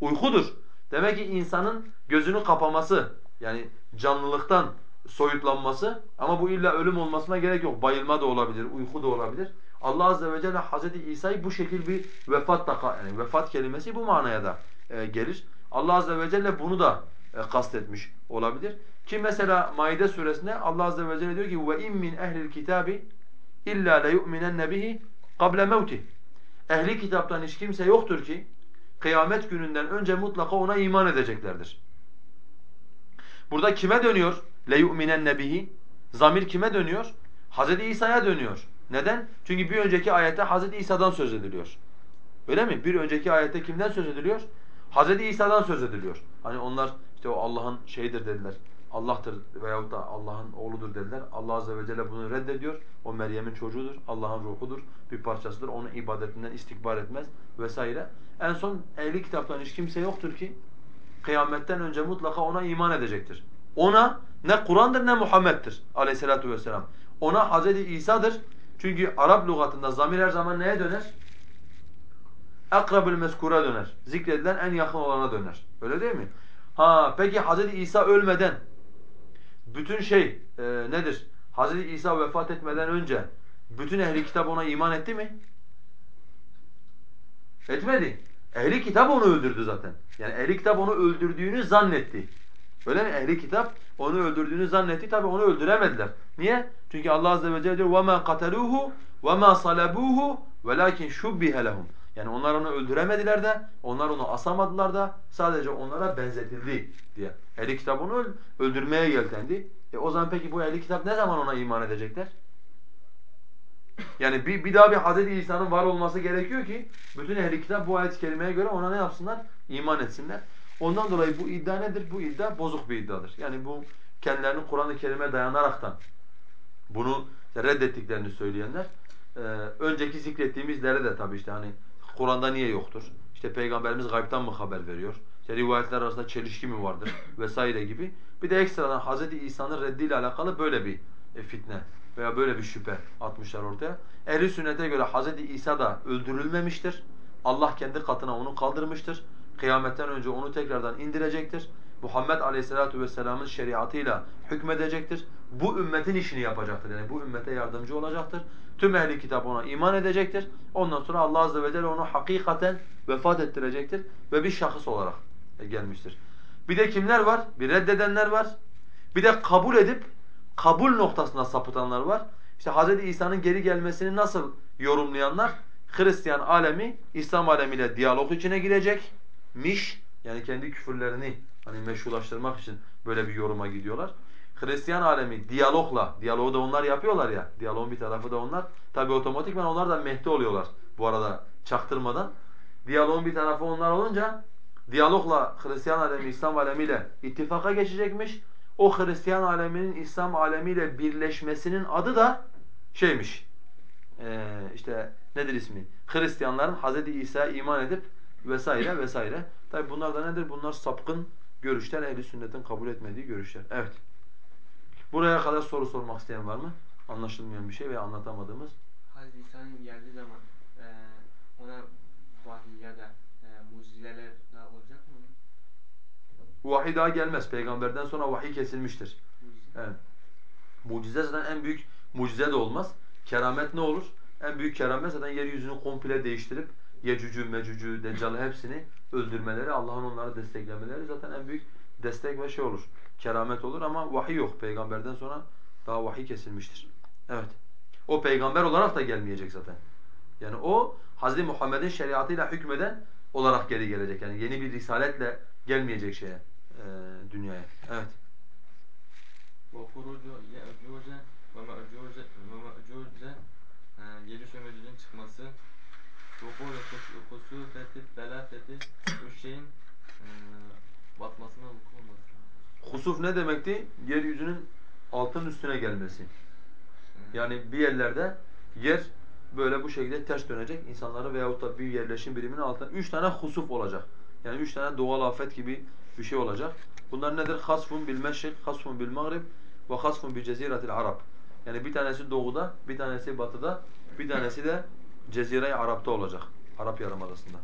B: Uykudur. Demek ki insanın gözünü kapaması yani canlılıktan soyutlanması ama bu illa ölüm olmasına gerek yok. Bayılma da olabilir, uyku da olabilir. Allah azze ve celle Hazreti İsa'yı bu şekil bir vefat da yani vefat kelimesi bu manaya da e, gelir. Allah azze ve celle bunu da e, kastetmiş olabilir. Ki mesela Maide suresinde Allah azze ve celle diyor ki ve in min ehlil kitabi illa la yu'minenne bihi. Ehli kitaptan hiç kimse yoktur ki kıyamet gününden önce mutlaka ona iman edeceklerdir. Burada kime dönüyor? Le yu'minenne. Zamir kime dönüyor? Hazreti İsa'ya dönüyor. Neden? Çünkü bir önceki ayette Hazreti İsa'dan söz ediliyor. Öyle mi? Bir önceki ayette kimden söz ediliyor? Hazreti İsa'dan söz ediliyor. Hani onlar işte o Allah'ın şeyidir dediler. Allah'tır veyahut da Allah'ın oğludur dediler. Allah azze ve celle bunu reddediyor. O Meryem'in çocuğudur, Allah'ın ruhudur, bir parçasıdır. Onun ibadetinden istikbar etmez vesaire. En son ehli kitaptan hiç kimse yoktur ki kıyametten önce mutlaka ona iman edecektir. Ona ne Kur'an'dır ne Muhammed'dir aleyhissalatu vesselam. Ona Hazreti İsa'dır. Çünkü Arap lügatında zamir her zaman neye döner? akrabül meskura döner. Zikredilen en yakın olana döner. Öyle değil mi? Ha peki Hazreti İsa ölmeden bütün şey e, nedir? Hazreti İsa vefat etmeden önce bütün ehli kitap ona iman etti mi? Etmedi. Ehli kitap onu öldürdü zaten. Yani ehli kitap onu öldürdüğünü zannetti. Öyle mi? Ehli kitap onu öldürdüğünü zannetti. Tabi onu öldüremediler. Niye? Çünkü Allah azze ve celle diyor وَمَا قَتَلُوهُ وَمَا صَلَبُوهُ وَلَكِنْ شُبِّهَ لَهُمْ yani onlar onu öldüremediler de, onlar onu asamadılar da sadece onlara benzetildi diye. Ehli kitap onu öldürmeye yeltendi. E o zaman peki bu ehli kitap ne zaman ona iman edecekler? Yani bir, bir daha bir Hazreti İsa'nın var olması gerekiyor ki bütün ehli kitap bu ayet-i kerimeye göre ona ne yapsınlar? İman etsinler. Ondan dolayı bu iddia nedir? Bu iddia bozuk bir iddiadır. Yani bu kendilerini Kur'an-ı Kerim'e dayanaraktan bunu reddettiklerini söyleyenler e, önceki zikrettiğimizlere de tabii işte hani Kur'an'da niye yoktur? İşte Peygamberimiz gaybtan mı haber veriyor? İşte rivayetler arasında çelişki mi vardır vesaire gibi. Bir de ekstradan Hz. İsa'nın reddiyle alakalı böyle bir e, fitne veya böyle bir şüphe atmışlar ortaya. Ehli sünnete göre Hz. İsa da öldürülmemiştir. Allah kendi katına onu kaldırmıştır. Kıyametten önce onu tekrardan indirecektir. Muhammed Aleyhisselatü Vesselam'ın şeriatıyla hükmedecektir. Bu ümmetin işini yapacaktır. Yani bu ümmete yardımcı olacaktır. Tüm ehli kitap ona iman edecektir. Ondan sonra Allah Azze ve Celle onu hakikaten vefat ettirecektir. Ve bir şahıs olarak gelmiştir. Bir de kimler var? Bir reddedenler var. Bir de kabul edip kabul noktasına sapıtanlar var. İşte Hz. İsa'nın geri gelmesini nasıl yorumlayanlar? Hristiyan alemi İslam alemiyle diyalog içine girecekmiş. Yani kendi küfürlerini hani meşrulaştırmak için böyle bir yoruma gidiyorlar. Hristiyan alemi diyalogla, diyalogu da onlar yapıyorlar ya, diyalogun bir tarafı da onlar. Tabi otomatikman onlar da Mehdi oluyorlar bu arada çaktırmadan. Diyalogun bir tarafı onlar olunca diyalogla Hristiyan alemi İslam alemiyle ittifaka geçecekmiş. O Hristiyan aleminin İslam alemiyle birleşmesinin adı da şeymiş. Ee, işte nedir ismi? Hristiyanların Hz. İsa'ya iman edip vesaire vesaire. Tabi bunlar da nedir? Bunlar sapkın görüşler, ehli sünnetin kabul etmediği görüşler. Evet. Buraya kadar soru sormak isteyen var mı? Anlaşılmayan bir şey veya anlatamadığımız.
E: Hazreti İsa'nın geldiği zaman e, ona vahiy ya da e, mucizeler daha olacak mı?
B: Vahiy daha gelmez. Peygamberden sonra vahiy kesilmiştir.
E: Mucize.
B: Evet. Mucize zaten en büyük mucize de olmaz. Keramet ne olur? En büyük keramet zaten yeryüzünü komple değiştirip Yecücü, Mecücü, Deccal'ı hepsini öldürmeleri, Allah'ın onları desteklemeleri zaten en büyük destek ve şey olur Keramet olur ama vahiy yok. Peygamberden sonra daha vahiy kesilmiştir. Evet. O peygamber olarak da gelmeyecek zaten. Yani o Hz. Muhammed'in şeriatıyla hükmeden olarak geri gelecek. Yani yeni bir risaletle gelmeyecek şeye, e, dünyaya. Evet.
A: وَخُرُوجُ يَأْجُوجَ وَمَأْجُوجَ وَمَأْجُوجَ e, Yecüc ve Mecüc'ün çıkması وَقُولُ خُسُوفَةِ الثَّلَاثَةِ Üç şeyin
B: Husuf ne demekti? Yeryüzünün altın üstüne gelmesi. Yani bir yerlerde yer böyle bu şekilde ters dönecek. insanlara veyahut da bir yerleşim biriminin altında üç tane husuf olacak. Yani üç tane doğal afet gibi bir şey olacak. Bunlar nedir? Hasfun bil meşrik, hasfun bil mağrib ve hasfun bil ceziratil arab. Yani bir tanesi doğuda, bir tanesi batıda, bir tanesi de Cezire-i Arap'ta olacak. Arap Yarımadası'nda.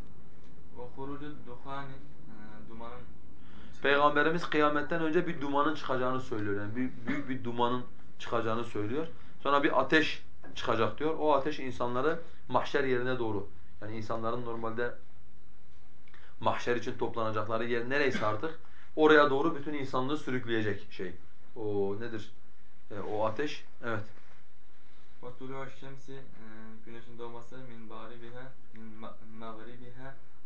A: Ve hurucu duhani, e, dumanın
B: Peygamberimiz kıyametten önce bir dumanın çıkacağını söylüyor. Yani büyük, büyük bir dumanın çıkacağını söylüyor. Sonra bir ateş çıkacak diyor. O ateş insanları mahşer yerine doğru. Yani insanların normalde mahşer için toplanacakları yer nereyse artık oraya doğru bütün insanlığı sürükleyecek şey. O nedir? E, o ateş. Evet.
A: وَطُلُعُ الشَّمْسِ e, Güneşin doğması min baribiha min ma- mağribiha e,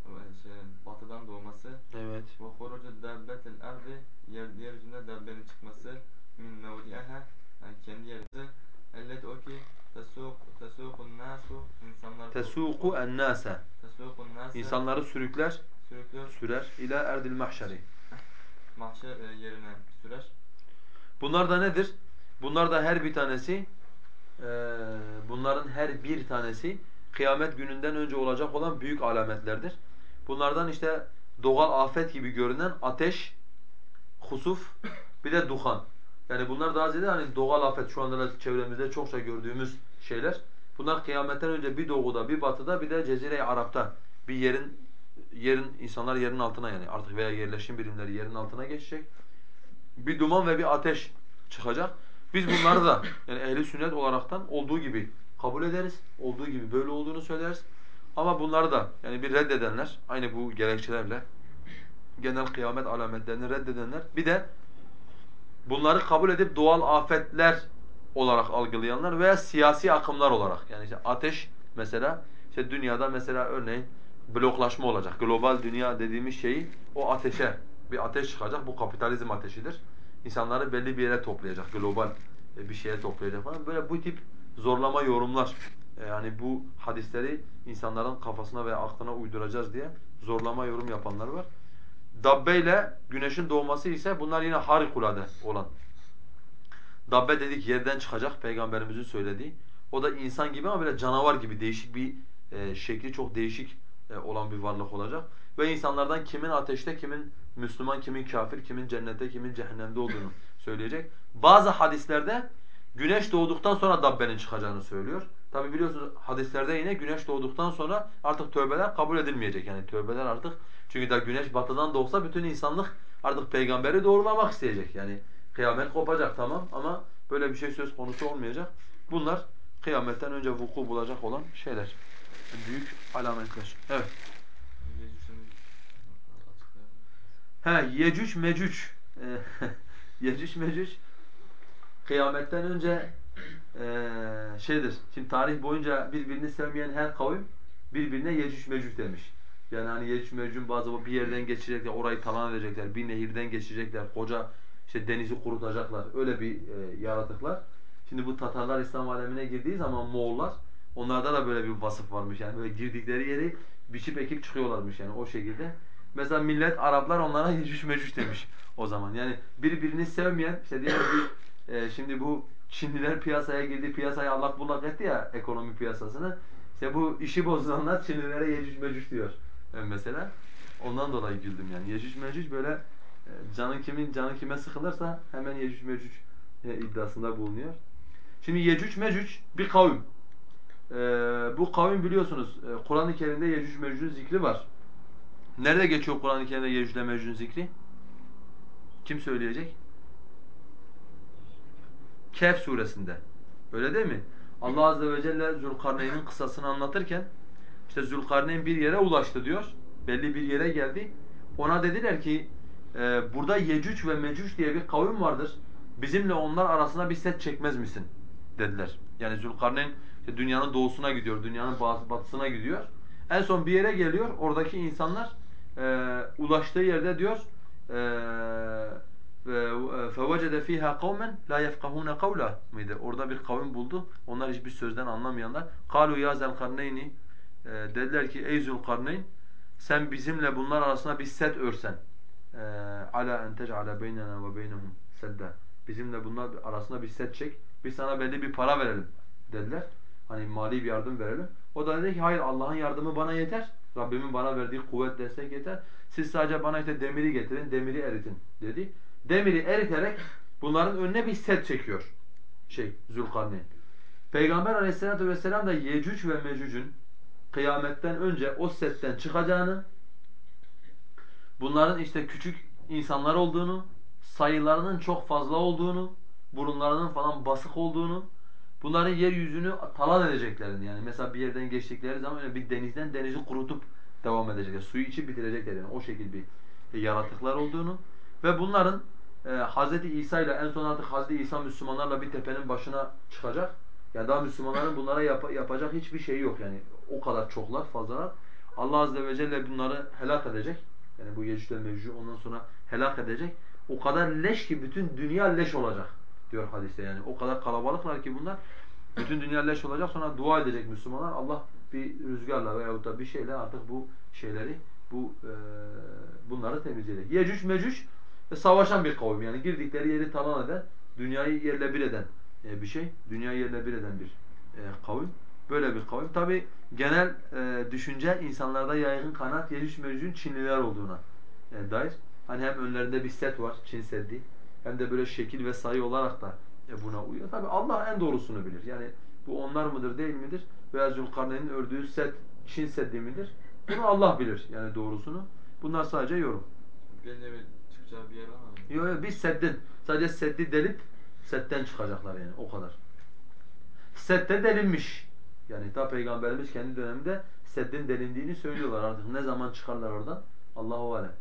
A: şey, batıdan doğması.
B: Evet.
A: ve hurucu dabbetil erdi yer, yeryüzünde dabbenin çıkması min mevdi'ehe yani kendi yerinde ellet o ki tesuk tesukun nasu insanlar
B: tesuku en nase
A: tesukun nase.
B: İnsanları sürükler
A: sürükler.
B: sürer ila erdil mahşeri.
A: Mahşer e, yerine sürer.
B: Bunlar da nedir? Bunlar da her bir tanesi e, bunların her bir tanesi kıyamet gününden önce olacak olan büyük alametlerdir. Bunlardan işte doğal afet gibi görünen ateş, husuf, bir de duhan. Yani bunlar daha ziyade hani doğal afet şu anda da çevremizde çokça gördüğümüz şeyler. Bunlar kıyametten önce bir doğuda, bir batıda, bir de Cezire-i Arap'ta bir yerin yerin insanlar yerin altına yani artık veya yerleşim birimleri yerin altına geçecek. Bir duman ve bir ateş çıkacak. Biz bunları da yani ehli sünnet olaraktan olduğu gibi kabul ederiz. Olduğu gibi böyle olduğunu söyleriz. Ama bunları da yani bir reddedenler aynı bu gerekçelerle genel kıyamet alametlerini reddedenler bir de bunları kabul edip doğal afetler olarak algılayanlar veya siyasi akımlar olarak yani işte ateş mesela işte dünyada mesela örneğin bloklaşma olacak. Global dünya dediğimiz şeyi o ateşe bir ateş çıkacak. Bu kapitalizm ateşidir. İnsanları belli bir yere toplayacak. Global e, bir şeye toplayacak falan. Böyle bu tip zorlama yorumlar e, yani bu hadisleri insanların kafasına veya aklına uyduracağız diye zorlama yorum yapanlar var. Dabbe ile güneşin doğması ise bunlar yine harikulade olan. Dabbe dedik yerden çıkacak peygamberimizin söylediği. O da insan gibi ama böyle canavar gibi değişik bir e, şekli çok değişik e, olan bir varlık olacak. Ve insanlardan kimin ateşte, kimin Müslüman, kimin kafir, kimin cennette, kimin cehennemde olduğunu söyleyecek. Bazı hadislerde güneş doğduktan sonra Dabbe'nin çıkacağını söylüyor. Tabi biliyorsunuz hadislerde yine güneş doğduktan sonra artık tövbeler kabul edilmeyecek. Yani tövbeler artık çünkü da güneş batıdan doğsa bütün insanlık artık peygamberi doğrulamak isteyecek. Yani kıyamet kopacak tamam ama böyle bir şey söz konusu olmayacak. Bunlar kıyametten önce vuku bulacak olan şeyler. Büyük alametler. Evet. He Yecüc Mecüc. Yecüc Mecüc kıyametten önce eee şeydir. Şimdi tarih boyunca birbirini sevmeyen her kavim birbirine Yecüc Mecüc demiş. Yani hani Yecüc Mecüc'ün bazı bir yerden geçecekler, orayı talan edecekler, bir nehirden geçecekler, koca işte denizi kurutacaklar. Öyle bir e, yaratıklar. Şimdi bu Tatarlar İslam alemine girdiği zaman Moğollar onlarda da böyle bir vasıf varmış yani böyle girdikleri yeri biçip ekip çıkıyorlarmış yani o şekilde. Mesela millet Araplar onlara Yecüc Mecüc demiş o zaman. Yani birbirini sevmeyen işte diyelim ki e, şimdi bu Çinliler piyasaya girdi, piyasayı allak bullak etti ya ekonomi piyasasını. İşte bu işi bozanlar Çinlilere Yecüc Mecüc diyor ben mesela. Ondan dolayı güldüm yani. Yecüc Mecüc böyle e, canın kimin canı kime sıkılırsa hemen Yecüc Mecüc e, iddiasında bulunuyor. Şimdi Yecüc Mecüc bir kavim. Ee, bu kavim biliyorsunuz e, Kur'an-ı Kerim'de Yecüc Mecüc'ün zikri var. Nerede geçiyor Kur'an-ı Kerim'de Yecüc ile Mecüc'ün zikri? Kim söyleyecek? Kehf suresinde. Öyle değil mi? Allah azze ve celle Zülkarneyn'in kıssasını anlatırken işte Zülkarneyn bir yere ulaştı diyor. Belli bir yere geldi. Ona dediler ki e, burada Yecüc ve Mecüc diye bir kavim vardır. Bizimle onlar arasında bir set çekmez misin? dediler. Yani Zülkarneyn işte dünyanın doğusuna gidiyor, dünyanın batısına gidiyor. En son bir yere geliyor. Oradaki insanlar e, ulaştığı yerde diyor e, فَوَجَدَ ف۪يهَا قَوْمًا لَا يَفْقَهُونَ قَوْلًا mıydı? Orada bir kavim buldu. Onlar hiçbir sözden anlamayanlar. قَالُوا يَا زَلْقَرْنَيْنِ Dediler ki ey Zülkarneyn sen bizimle bunlar arasında bir set örsen. ala en tec'ale beynena ve beynehum sedda. Bizimle bunlar arasında bir set çek. Biz sana belli bir para verelim dediler. Hani mali bir yardım verelim. O da dedi ki hayır Allah'ın yardımı bana yeter. Rabbimin bana verdiği kuvvet destek yeter. Siz sadece bana işte demiri getirin, demiri eritin dedi demiri eriterek bunların önüne bir set çekiyor şey Zülkarneyn. Peygamber aleyhissalatu vesselam da Yecüc ve Mecüc'ün kıyametten önce o setten çıkacağını, bunların işte küçük insanlar olduğunu, sayılarının çok fazla olduğunu, burunlarının falan basık olduğunu, bunların yeryüzünü talan edeceklerini yani mesela bir yerden geçtikleri zaman öyle bir denizden denizi kurutup devam edecekler. Suyu içip bitirecekler yani o şekilde bir yaratıklar olduğunu ve bunların e, Hz. İsa ile en son artık Hz. İsa Müslümanlarla bir tepenin başına çıkacak. Yani daha Müslümanların bunlara yap yapacak hiçbir şeyi yok yani. O kadar çoklar, fazlalar. Allah Azze ve Celle bunları helak edecek. Yani bu Yecüc ve Mecüc'ü ondan sonra helak edecek. O kadar leş ki bütün dünya leş olacak diyor hadiste yani. O kadar kalabalıklar ki bunlar. Bütün dünya leş olacak sonra dua edecek Müslümanlar. Allah bir rüzgarla veyahut da bir şeyle artık bu şeyleri, bu e, bunları temizleyecek. Yecüc Mecüc savaşan bir kavim yani girdikleri yeri talan eden dünyayı yerle bir eden e, bir şey. Dünyayı yerle bir eden bir e, kavim. Böyle bir kavim. Tabi genel e, düşünce insanlarda yaygın kanaat Yecüc Mecüc'ün Çinliler olduğuna dair. Hani hem önlerinde bir set var, Çin Seddi. Hem de böyle şekil ve sayı olarak da buna uyuyor. Tabi Allah en doğrusunu bilir. Yani bu onlar mıdır değil midir? Veya Zülkarneyn'in ördüğü set Çin Seddi midir? Bunu Allah bilir yani doğrusunu. Bunlar sadece yorum.
A: Belli bir yer var?
B: Yok yok biz seddin. Sadece seddi delip setten çıkacaklar yani o kadar. Sette delinmiş. Yani ta peygamberimiz kendi döneminde seddin delindiğini söylüyorlar artık. Ne zaman çıkarlar oradan? Allahu alem.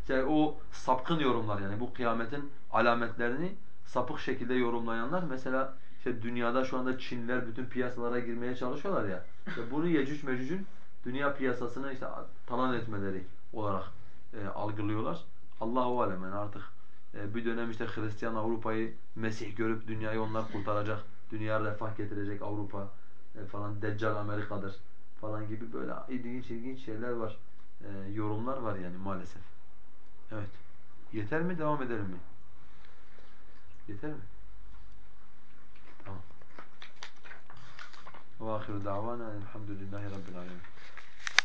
B: İşte o sapkın yorumlar yani bu kıyametin alametlerini sapık şekilde yorumlayanlar mesela işte dünyada şu anda Çinliler bütün piyasalara girmeye çalışıyorlar ya. Ve bunu Yecüc Mecüc'ün dünya piyasasını işte talan etmeleri olarak e, algılıyorlar. Allahu alem yani artık e, bir dönem işte Hristiyan Avrupa'yı Mesih görüp dünyayı onlar kurtaracak, dünya refah getirecek Avrupa e, falan, Deccal Amerika'dır falan gibi böyle ilginç ilginç şeyler var. E, yorumlar var yani maalesef. Evet. Yeter mi? Devam edelim mi? Yeter mi? Tamam. Ve ahiru davana elhamdülillahi rabbil alemin.